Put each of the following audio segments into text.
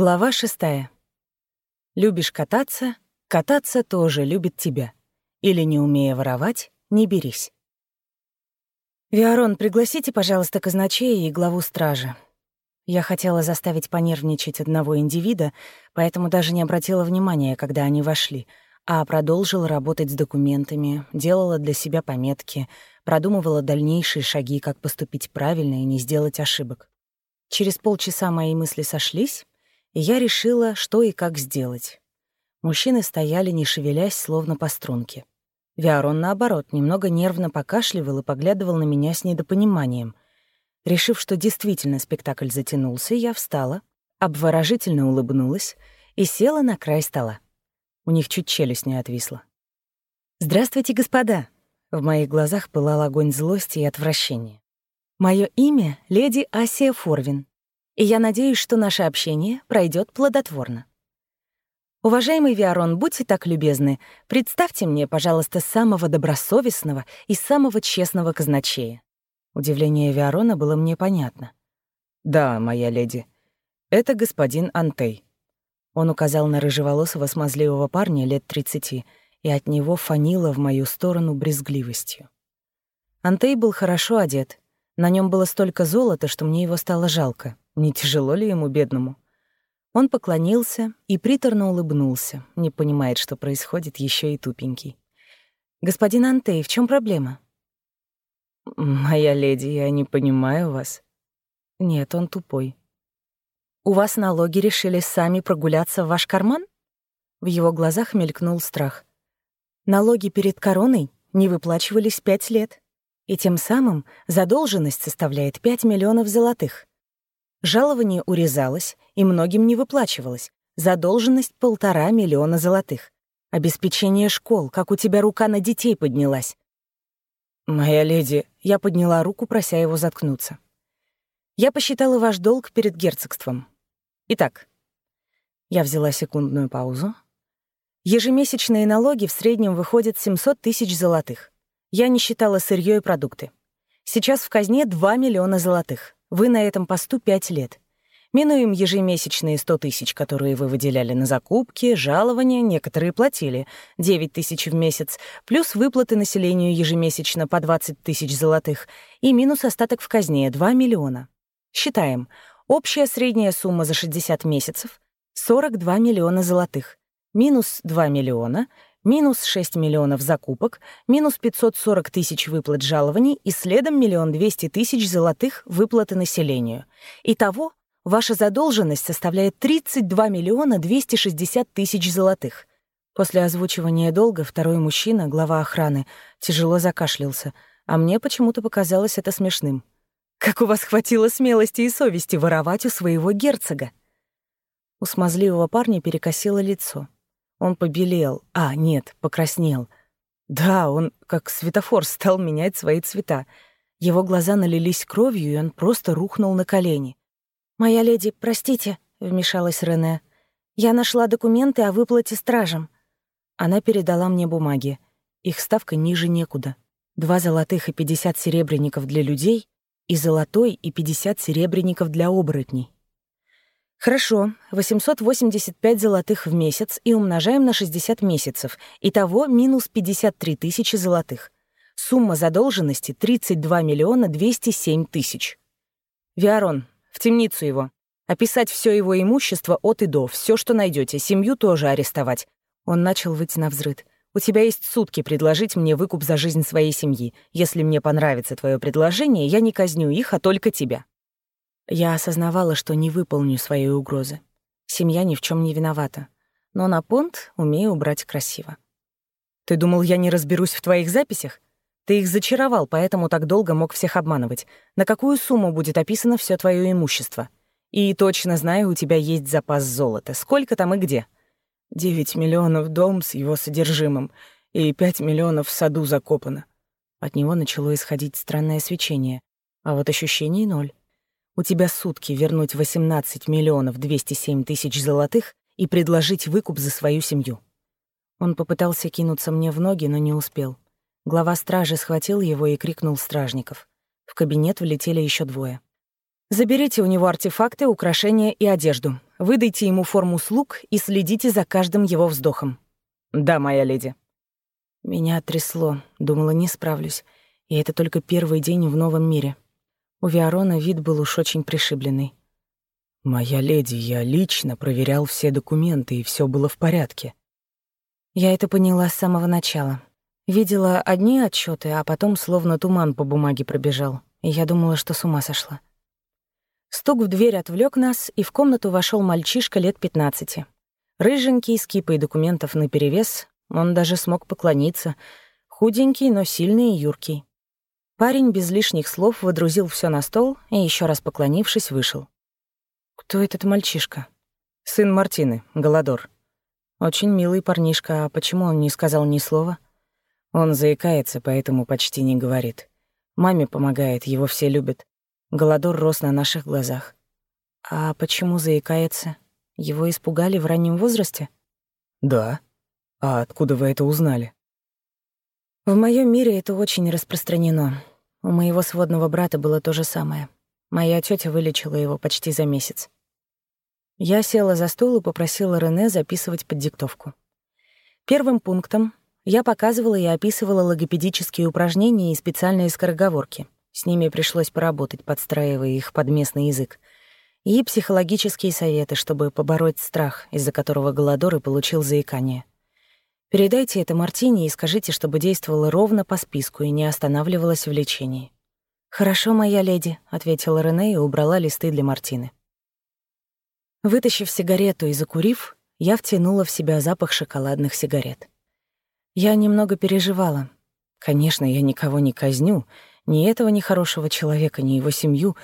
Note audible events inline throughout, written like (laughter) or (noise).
Глава шестая. Любишь кататься, кататься тоже любит тебя. Или, не умея воровать, не берись. «Виарон, пригласите, пожалуйста, казначея и главу стражи». Я хотела заставить понервничать одного индивида, поэтому даже не обратила внимания, когда они вошли, а продолжила работать с документами, делала для себя пометки, продумывала дальнейшие шаги, как поступить правильно и не сделать ошибок. Через полчаса мои мысли сошлись, и я решила, что и как сделать. Мужчины стояли, не шевелясь, словно по струнке. Виарон, наоборот, немного нервно покашливал и поглядывал на меня с недопониманием. Решив, что действительно спектакль затянулся, я встала, обворожительно улыбнулась и села на край стола. У них чуть челюсть не отвисла. «Здравствуйте, господа!» В моих глазах пылал огонь злости и отвращения. «Мое имя — леди Асия Форвин, и я надеюсь, что наше общение пройдет плодотворно. Уважаемый Виарон, будьте так любезны, представьте мне, пожалуйста, самого добросовестного и самого честного казначея. Удивление Виарона было мне понятно. Да, моя леди. Это господин Антей. Он указал на рыжеволосого смазливого парня лет тридцати, и от него фанило в мою сторону брезгливостью. Антей был хорошо одет. На нем было столько золота, что мне его стало жалко. Не тяжело ли ему, бедному? Он поклонился и приторно улыбнулся, не понимает, что происходит, еще и тупенький. «Господин Антей, в чем проблема?» «Моя леди, я не понимаю вас». «Нет, он тупой». «У вас налоги решили сами прогуляться в ваш карман?» В его глазах мелькнул страх. «Налоги перед короной не выплачивались пять лет, и тем самым задолженность составляет пять миллионов золотых. Жалование урезалось и многим не выплачивалось. Задолженность полтора миллиона золотых. Обеспечение школ, как у тебя рука на детей поднялась. «Моя леди», — я подняла руку, прося его заткнуться. «Я посчитала ваш долг перед герцогством. Итак». Я взяла секундную паузу. Ежемесячные налоги в среднем выходят 700 тысяч золотых. Я не считала сырье и продукты. Сейчас в казне 2 миллиона золотых. Вы на этом посту пять лет. Минуем ежемесячные сто тысяч, которые вы выделяли на закупки, жалования, некоторые платили, девять тысяч в месяц, плюс выплаты населению ежемесячно по двадцать тысяч золотых, и минус остаток в казне — два миллиона. Считаем. Общая средняя сумма за 60 месяцев — 42 миллиона золотых. Минус 2 миллиона — минус 6 миллионов закупок, минус 540 тысяч выплат жалований и следом миллион 200 тысяч золотых выплаты населению. Итого ваша задолженность составляет 32 миллиона 260 тысяч золотых. После озвучивания долга второй мужчина, глава охраны, тяжело закашлялся, а мне почему-то показалось это смешным. «Как у вас хватило смелости и совести воровать у своего герцога?» У смазливого парня перекосило лицо. Он побелел. А, нет, покраснел. Да, он, как светофор, стал менять свои цвета. Его глаза налились кровью, и он просто рухнул на колени. «Моя леди, простите», — вмешалась Рене. «Я нашла документы о выплате стражам». Она передала мне бумаги. Их ставка ниже некуда. Два золотых и пятьдесят серебряников для людей и золотой и пятьдесят серебряников для оборотней. Хорошо, 885 золотых в месяц и умножаем на 60 месяцев. Итого минус 53 тысячи золотых. Сумма задолженности 32 миллиона 207 тысяч. Виарон, в темницу его. Описать все его имущество от и до, все, что найдете, семью тоже арестовать. Он начал выть на взрыд. У тебя есть сутки предложить мне выкуп за жизнь своей семьи. Если мне понравится твое предложение, я не казню их, а только тебя. Я осознавала, что не выполню свои угрозы. Семья ни в чем не виновата. Но на понт умею убрать красиво. Ты думал, я не разберусь в твоих записях? Ты их зачаровал, поэтому так долго мог всех обманывать. На какую сумму будет описано все твое имущество? И точно знаю, у тебя есть запас золота. Сколько там и где? Девять миллионов дом с его содержимым и пять миллионов в саду закопано. От него начало исходить странное свечение, а вот ощущений ноль. У тебя сутки вернуть 18 миллионов 207 тысяч золотых и предложить выкуп за свою семью». Он попытался кинуться мне в ноги, но не успел. Глава стражи схватил его и крикнул стражников. В кабинет влетели еще двое. «Заберите у него артефакты, украшения и одежду. выдайте ему форму слуг и следите за каждым его вздохом». «Да, моя леди». Меня трясло, думала, не справлюсь. И это только первый день в новом мире. У Виарона вид был уж очень пришибленный. «Моя леди, я лично проверял все документы, и все было в порядке». Я это поняла с самого начала. Видела одни отчеты, а потом словно туман по бумаге пробежал, и я думала, что с ума сошла. Стук в дверь отвлек нас, и в комнату вошел мальчишка лет пятнадцати. Рыженький, с кипой документов наперевес, он даже смог поклониться. Худенький, но сильный и юркий. Парень без лишних слов выдрузил все на стол и, еще раз поклонившись, вышел. «Кто этот мальчишка?» «Сын Мартины, Голодор». «Очень милый парнишка, а почему он не сказал ни слова?» Он заикается, поэтому почти не говорит. Маме помогает, его все любят. Голодор рос на наших глазах. А почему заикается? Его испугали в раннем возрасте? Да. А откуда вы это узнали? В моем мире это очень распространено. У моего сводного брата было то же самое. Моя тетя вылечила его почти за месяц. Я села за стол и попросила Рене записывать под диктовку. Первым пунктом я показывала и описывала логопедические упражнения и специальные скороговорки. С ними пришлось поработать, подстраивая их под местный язык. И психологические советы, чтобы побороть страх, из-за которого Голодор и получил заикание. Передайте это Мартине и скажите, чтобы действовала ровно по списку и не останавливалась в лечении. «Хорошо, моя леди», — ответила Рене и убрала листы для Мартины. Вытащив сигарету и закурив, я втянула в себя запах шоколадных сигарет. Я немного переживала. Конечно, я никого не казню, ни этого нехорошего человека, ни его семью,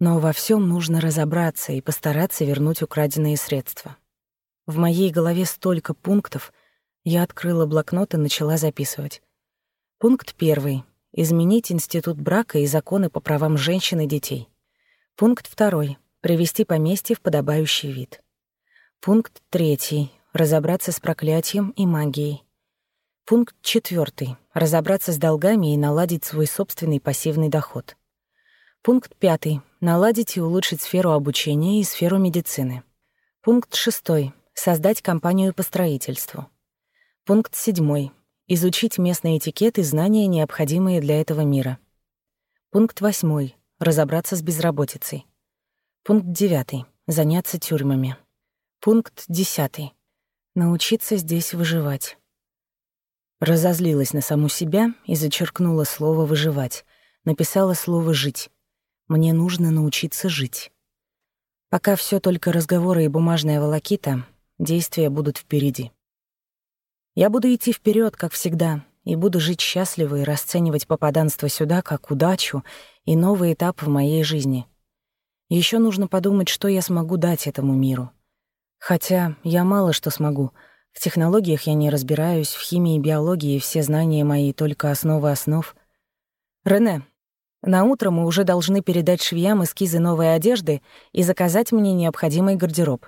но во всем нужно разобраться и постараться вернуть украденные средства. В моей голове столько пунктов, я открыла блокнот и начала записывать. Пункт первый. Изменить институт брака и законы по правам женщин и детей. Пункт второй. Привести поместье в подобающий вид. Пункт третий. Разобраться с проклятием и магией. Пункт четвертый. Разобраться с долгами и наладить свой собственный пассивный доход. Пункт пятый. Наладить и улучшить сферу обучения и сферу медицины. Пункт шестой. Создать компанию по строительству. Пункт 7. Изучить местный этикет и знания, необходимые для этого мира. Пункт 8. Разобраться с безработицей. Пункт 9. Заняться тюрьмами. Пункт 10. Научиться здесь выживать. Разозлилась на саму себя и зачеркнула слово «выживать». Написала слово «жить». Мне нужно научиться жить. Пока все только разговоры и бумажная волокита, действия будут впереди. Я буду идти вперед, как всегда, и буду жить счастливо и расценивать попаданство сюда как удачу и новый этап в моей жизни. Еще нужно подумать, что я смогу дать этому миру. Хотя я мало что смогу. В технологиях я не разбираюсь, в химии и биологии все знания мои только основы основ. Рене, на утро мы уже должны передать швеям эскизы новой одежды и заказать мне необходимый гардероб.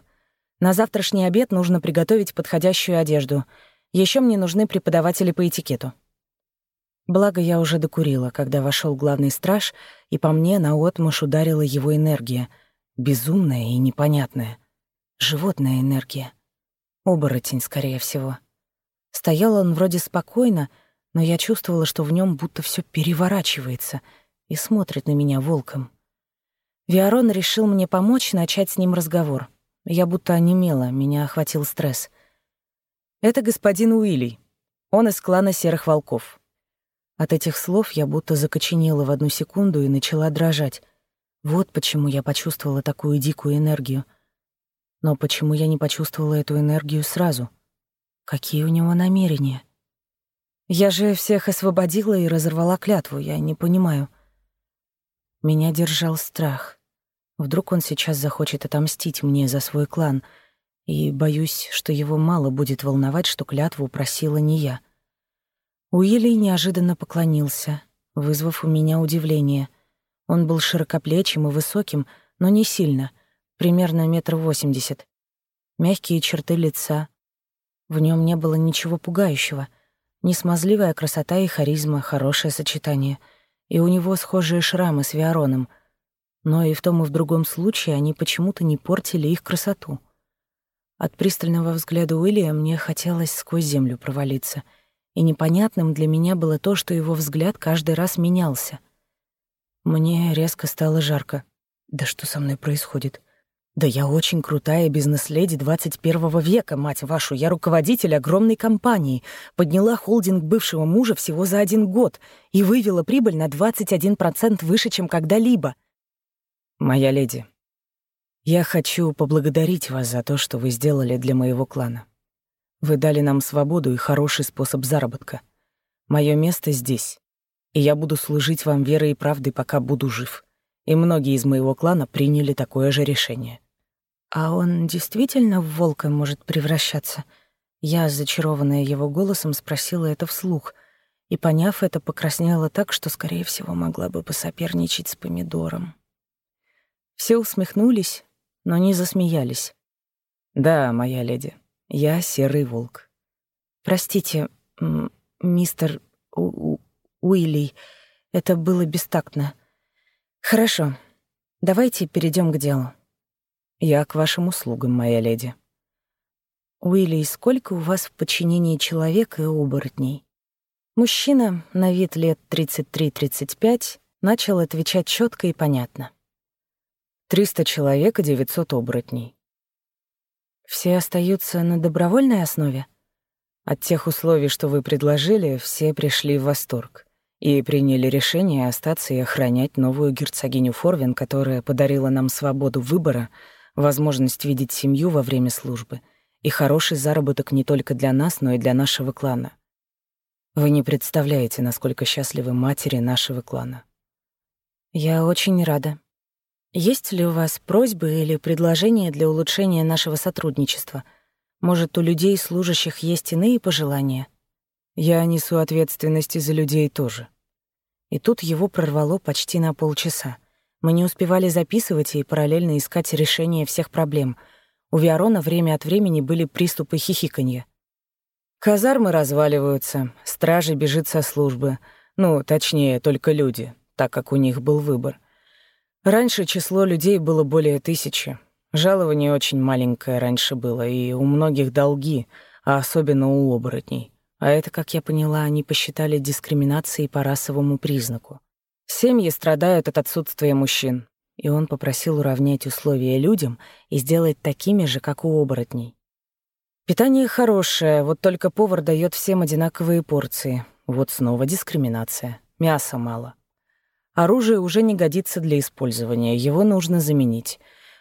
На завтрашний обед нужно приготовить подходящую одежду — еще мне нужны преподаватели по этикету. Благо, я уже докурила, когда вошел главный страж, и по мне наотмашь ударила его энергия. Безумная и непонятная. Животная энергия. Оборотень, скорее всего. Стоял он вроде спокойно, но я чувствовала, что в нем будто все переворачивается и смотрит на меня волком. Виарон решил мне помочь начать с ним разговор. Я будто онемела, меня охватил стресс — это господин Уилли. Он из клана Серых Волков. От этих слов я будто закоченела в одну секунду и начала дрожать. Вот почему я почувствовала такую дикую энергию. Но почему я не почувствовала эту энергию сразу? Какие у него намерения? Я же всех освободила и разорвала клятву, я не понимаю. Меня держал страх. Вдруг он сейчас захочет отомстить мне за свой клан — и боюсь, что его мало будет волновать, что клятву просила не я. Уилли неожиданно поклонился, вызвав у меня удивление. Он был широкоплечим и высоким, но не сильно, примерно метр восемьдесят. Мягкие черты лица. В нем не было ничего пугающего. Несмазливая красота и харизма — хорошее сочетание. И у него схожие шрамы с Виароном. Но и в том и в другом случае они почему-то не портили их красоту. От пристального взгляда Уилья мне хотелось сквозь землю провалиться, и непонятным для меня было то, что его взгляд каждый раз менялся. Мне резко стало жарко. Да что со мной происходит? Да я очень крутая бизнес-леди 21 века, мать вашу. Я руководитель огромной компании. Подняла холдинг бывшего мужа всего за один год и вывела прибыль на 21% выше, чем когда-либо. Моя леди, я хочу поблагодарить вас за то, что вы сделали для моего клана. Вы дали нам свободу и хороший способ заработка. Мое место здесь, и я буду служить вам верой и правдой, пока буду жив. И многие из моего клана приняли такое же решение. А он действительно в волка может превращаться? Я, зачарованная его голосом, спросила это вслух, и, поняв это, покраснела так, что, скорее всего, могла бы посоперничать с помидором. Все усмехнулись, но не засмеялись. «Да, моя леди, я серый волк». «Простите, мистер Уилли, это было бестактно. Хорошо, давайте перейдем к делу». «Я к вашим услугам, моя леди». «Уилли, сколько у вас в подчинении человека и оборотней?» Мужчина, на вид лет 33-35, начал отвечать четко и понятно. Триста человек и девятьсот оборотней. Все остаются на добровольной основе? От тех условий, что вы предложили, все пришли в восторг и приняли решение остаться и охранять новую герцогиню Форвин, которая подарила нам свободу выбора, возможность видеть семью во время службы и хороший заработок не только для нас, но и для нашего клана. Вы не представляете, насколько счастливы матери нашего клана. Я очень рада, есть ли у вас просьбы или предложения для улучшения нашего сотрудничества? Может, у людей, служащих, есть иные пожелания? Я несу ответственность за людей тоже. И тут его прорвало почти на полчаса. Мы не успевали записывать и параллельно искать решение всех проблем. У Виарона время от времени были приступы хихиканья. Казармы разваливаются, стражи бежит со службы. Ну, точнее, только люди, так как у них был выбор. Раньше число людей было более тысячи. Жалование очень маленькое раньше было, и у многих долги, а особенно у оборотней. А это, как я поняла, они посчитали дискриминацией по расовому признаку. Семьи страдают от отсутствия мужчин, и он попросил уравнять условия людям и сделать такими же, как у оборотней. Питание хорошее, вот только повар дает всем одинаковые порции. Вот снова дискриминация. Мяса мало. Оружие уже не годится для использования, его нужно заменить.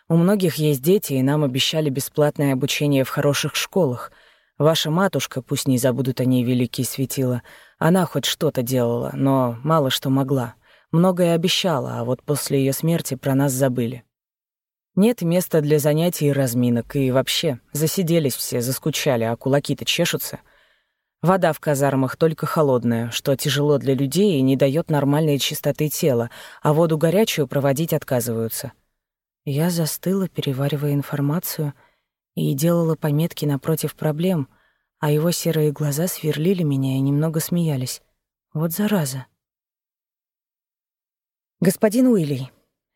У многих есть дети, и нам обещали бесплатное обучение в хороших школах. Ваша матушка, пусть не забудут о ней великие светила, она хоть что-то делала, но мало что могла. Многое обещала, а вот после ее смерти про нас забыли. Нет места для занятий и разминок, и вообще, засиделись все, заскучали, а кулаки-то чешутся — Вода в казармах только холодная, что тяжело для людей и не дает нормальной чистоты тела, а воду горячую проводить отказываются. Я застыла, переваривая информацию, и делала пометки напротив проблем, а его серые глаза сверлили меня и немного смеялись. Вот зараза. Господин Уилли,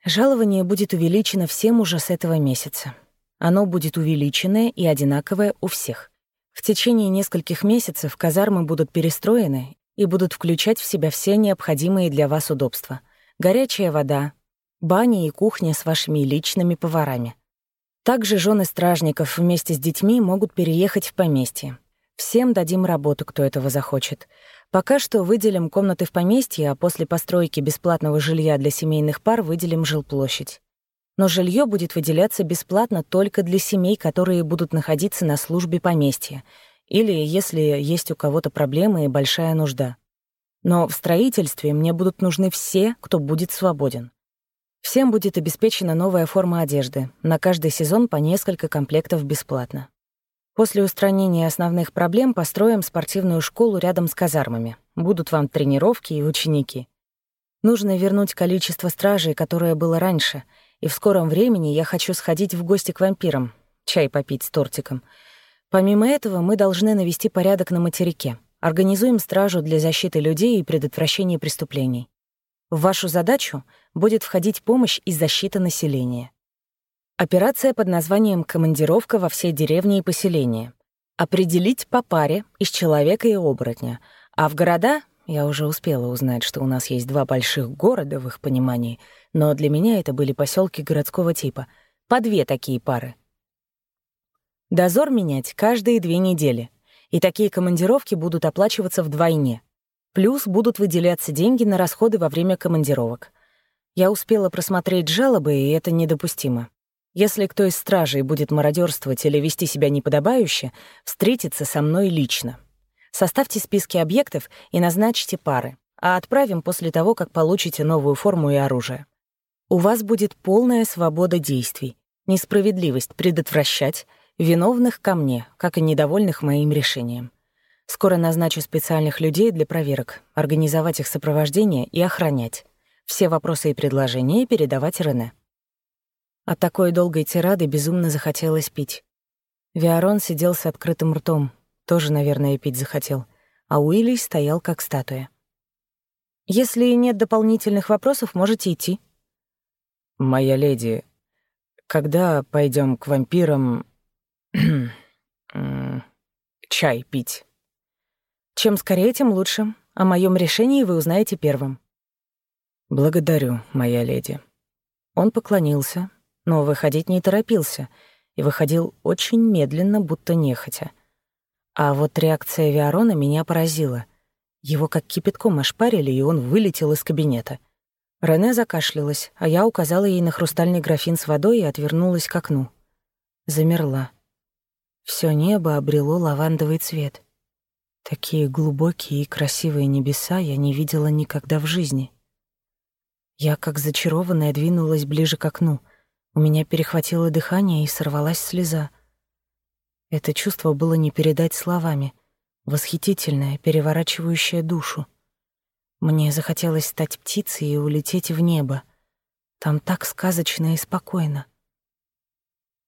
жалование будет увеличено всем уже с этого месяца. Оно будет увеличенное и одинаковое у всех. В течение нескольких месяцев казармы будут перестроены и будут включать в себя все необходимые для вас удобства. Горячая вода, бани и кухня с вашими личными поварами. Также жены стражников вместе с детьми могут переехать в поместье. Всем дадим работу, кто этого захочет. Пока что выделим комнаты в поместье, а после постройки бесплатного жилья для семейных пар выделим жилплощадь но жилье будет выделяться бесплатно только для семей, которые будут находиться на службе поместья, или если есть у кого-то проблемы и большая нужда. Но в строительстве мне будут нужны все, кто будет свободен. Всем будет обеспечена новая форма одежды, на каждый сезон по несколько комплектов бесплатно. После устранения основных проблем построим спортивную школу рядом с казармами. Будут вам тренировки и ученики. Нужно вернуть количество стражей, которое было раньше — и в скором времени я хочу сходить в гости к вампирам, чай попить с тортиком. Помимо этого, мы должны навести порядок на материке. Организуем стражу для защиты людей и предотвращения преступлений. В вашу задачу будет входить помощь и защита населения. Операция под названием «Командировка во все деревни и поселения». Определить по паре из человека и оборотня. А в города я уже успела узнать, что у нас есть два больших города в их понимании, но для меня это были поселки городского типа. По две такие пары. Дозор менять каждые две недели. И такие командировки будут оплачиваться вдвойне. Плюс будут выделяться деньги на расходы во время командировок. Я успела просмотреть жалобы, и это недопустимо. Если кто из стражей будет мародерствовать или вести себя неподобающе, встретиться со мной лично. Составьте списки объектов и назначьте пары, а отправим после того, как получите новую форму и оружие. У вас будет полная свобода действий, несправедливость предотвращать, виновных ко мне, как и недовольных моим решением. Скоро назначу специальных людей для проверок, организовать их сопровождение и охранять. Все вопросы и предложения передавать Рене. От такой долгой тирады безумно захотелось пить. Виарон сидел с открытым ртом, тоже, наверное, пить захотел, а Уилли стоял как статуя. «Если нет дополнительных вопросов, можете идти». «Моя леди, когда пойдем к вампирам (clears throat) чай пить?» «Чем скорее, тем лучше. О моем решении вы узнаете первым». «Благодарю, моя леди». Он поклонился, но выходить не торопился и выходил очень медленно, будто нехотя. А вот реакция Виарона меня поразила. Его как кипятком ошпарили, и он вылетел из кабинета. Рене закашлялась, а я указала ей на хрустальный графин с водой и отвернулась к окну. Замерла. Всё небо обрело лавандовый цвет. Такие глубокие и красивые небеса я не видела никогда в жизни. Я, как зачарованная, двинулась ближе к окну — у меня перехватило дыхание и сорвалась слеза. Это чувство было не передать словами, восхитительное, переворачивающее душу. Мне захотелось стать птицей и улететь в небо. Там так сказочно и спокойно.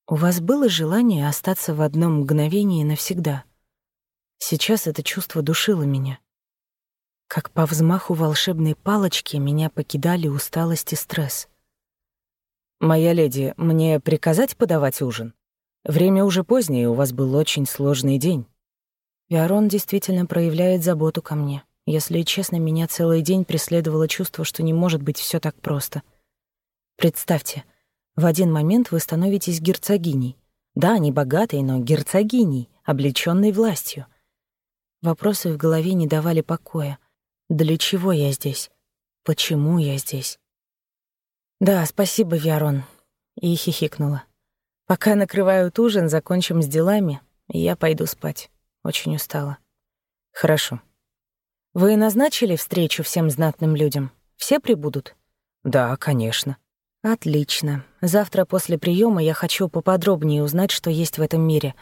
У вас было желание остаться в одном мгновении навсегда? Сейчас это чувство душило меня. Как по взмаху волшебной палочки меня покидали усталость и стресс — «Моя леди, мне приказать подавать ужин? Время уже позднее, у вас был очень сложный день». Виарон действительно проявляет заботу ко мне. Если честно, меня целый день преследовало чувство, что не может быть все так просто. Представьте, в один момент вы становитесь герцогиней. Да, не богатой, но герцогиней, облечённой властью. Вопросы в голове не давали покоя. Для чего я здесь? Почему я здесь? «Да, спасибо, Виарон», — и хихикнула. «Пока накрывают ужин, закончим с делами, и я пойду спать. Очень устала». «Хорошо». «Вы назначили встречу всем знатным людям? Все прибудут?» «Да, конечно». «Отлично. Завтра после приема я хочу поподробнее узнать, что есть в этом мире.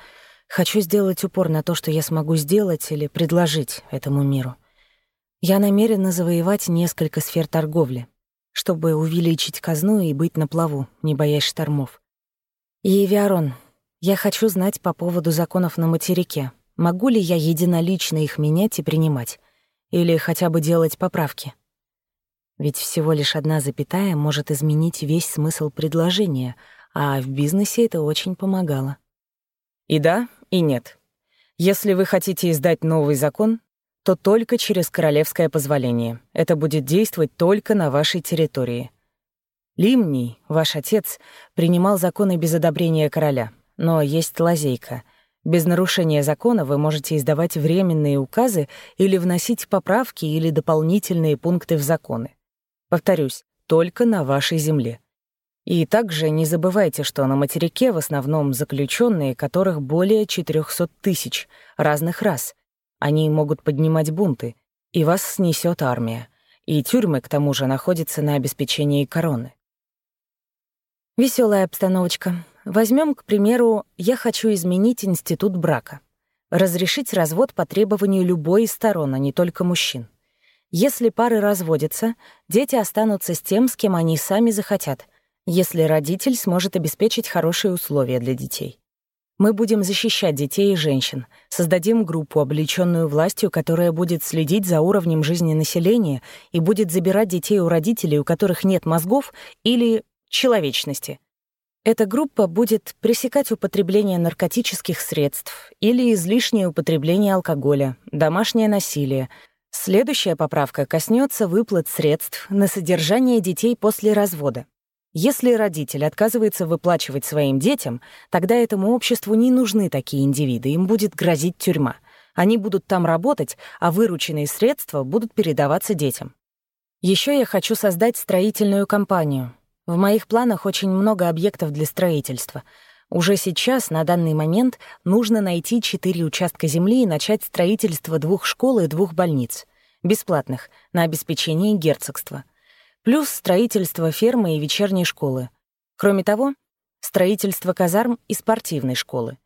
Хочу сделать упор на то, что я смогу сделать или предложить этому миру. Я намерена завоевать несколько сфер торговли, чтобы увеличить казну и быть на плаву, не боясь штормов. И, Виарон, я хочу знать по поводу законов на материке. Могу ли я единолично их менять и принимать? Или хотя бы делать поправки? Ведь всего лишь одна запятая может изменить весь смысл предложения, а в бизнесе это очень помогало. И да, и нет. Если вы хотите издать новый закон, то только через королевское позволение. Это будет действовать только на вашей территории. Лимний, ваш отец, принимал законы без одобрения короля, но есть лазейка. Без нарушения закона вы можете издавать временные указы или вносить поправки или дополнительные пункты в законы. Повторюсь, только на вашей земле. И также не забывайте, что на материке в основном заключенные, которых более 400 тысяч разных рас, они могут поднимать бунты, и вас снесет армия. И тюрьмы, к тому же, находятся на обеспечении короны. Веселая обстановочка. Возьмем, к примеру, я хочу изменить институт брака. Разрешить развод по требованию любой из сторон, а не только мужчин. Если пары разводятся, дети останутся с тем, с кем они сами захотят, если родитель сможет обеспечить хорошие условия для детей. Мы будем защищать детей и женщин, создадим группу, облеченную властью, которая будет следить за уровнем жизни населения и будет забирать детей у родителей, у которых нет мозгов или человечности. Эта группа будет пресекать употребление наркотических средств или излишнее употребление алкоголя, домашнее насилие. Следующая поправка коснется выплат средств на содержание детей после развода. Если родитель отказывается выплачивать своим детям, тогда этому обществу не нужны такие индивиды, им будет грозить тюрьма. Они будут там работать, а вырученные средства будут передаваться детям. Еще я хочу создать строительную компанию. В моих планах очень много объектов для строительства. Уже сейчас, на данный момент, нужно найти четыре участка земли и начать строительство двух школ и двух больниц. Бесплатных, на обеспечение герцогства — плюс строительство фермы и вечерней школы. Кроме того, строительство казарм и спортивной школы.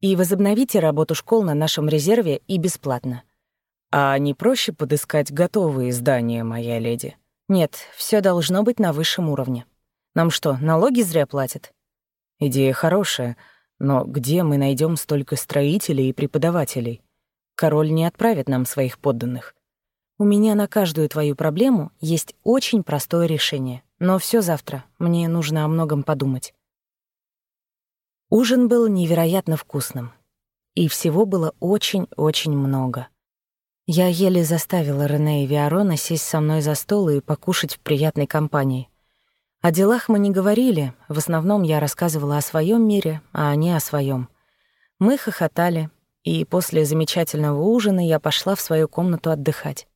И возобновите работу школ на нашем резерве и бесплатно. А не проще подыскать готовые здания, моя леди? Нет, все должно быть на высшем уровне. Нам что, налоги зря платят? Идея хорошая, но где мы найдем столько строителей и преподавателей? Король не отправит нам своих подданных. У меня на каждую твою проблему есть очень простое решение. Но все завтра. Мне нужно о многом подумать. Ужин был невероятно вкусным. И всего было очень-очень много. Я еле заставила Рене и Виарона сесть со мной за стол и покушать в приятной компании. О делах мы не говорили, в основном я рассказывала о своем мире, а они о своем. Мы хохотали, и после замечательного ужина я пошла в свою комнату отдыхать.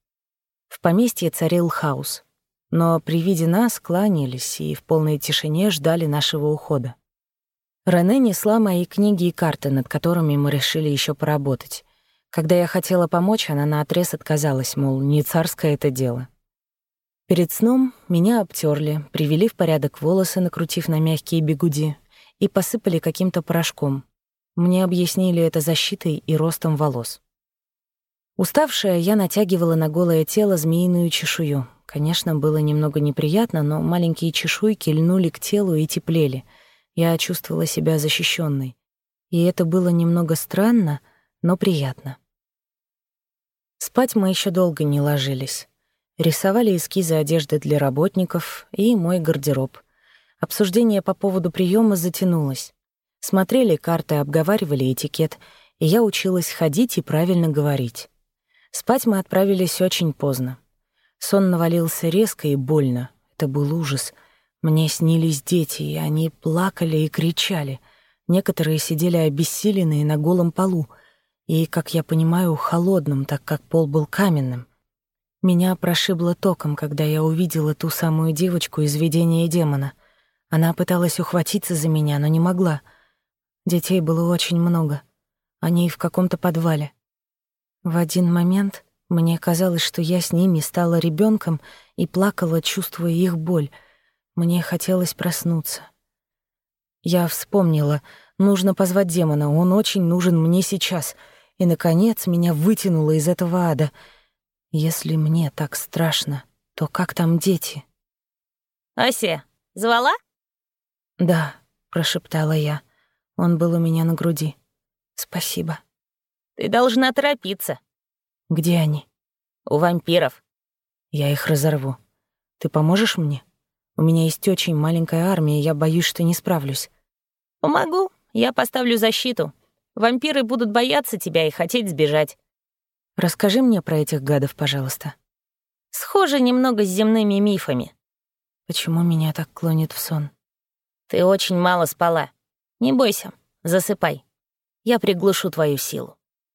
В поместье царил хаос, но при виде нас кланялись и в полной тишине ждали нашего ухода. Рене несла мои книги и карты, над которыми мы решили еще поработать. Когда я хотела помочь, она наотрез отказалась, мол, не царское это дело. Перед сном меня обтерли, привели в порядок волосы, накрутив на мягкие бегуди, и посыпали каким-то порошком. Мне объяснили это защитой и ростом волос. Уставшая, я натягивала на голое тело змеиную чешую. Конечно, было немного неприятно, но маленькие чешуйки льнули к телу и теплели. Я чувствовала себя защищенной. И это было немного странно, но приятно. Спать мы еще долго не ложились. Рисовали эскизы одежды для работников и мой гардероб. Обсуждение по поводу приема затянулось. Смотрели карты, обговаривали этикет, и я училась ходить и правильно говорить. Спать мы отправились очень поздно. Сон навалился резко и больно. Это был ужас. Мне снились дети, и они плакали и кричали. Некоторые сидели обессиленные на голом полу, и, как я понимаю, холодным, так как пол был каменным. Меня прошибло током, когда я увидела ту самую девочку из видения демона. Она пыталась ухватиться за меня, но не могла. Детей было очень много. Они в каком-то подвале. В один момент мне казалось, что я с ними стала ребенком и плакала, чувствуя их боль. Мне хотелось проснуться. Я вспомнила, нужно позвать демона, он очень нужен мне сейчас. И, наконец, меня вытянуло из этого ада. Если мне так страшно, то как там дети? «Ася, звала?» «Да», — прошептала я. Он был у меня на груди. «Спасибо». Ты должна торопиться. Где они? У вампиров. Я их разорву. Ты поможешь мне? У меня есть очень маленькая армия, я боюсь, что не справлюсь. Помогу. Я поставлю защиту. Вампиры будут бояться тебя и хотеть сбежать. Расскажи мне про этих гадов, пожалуйста. Схоже немного с земными мифами. Почему меня так клонит в сон? Ты очень мало спала. Не бойся, засыпай. Я приглушу твою силу.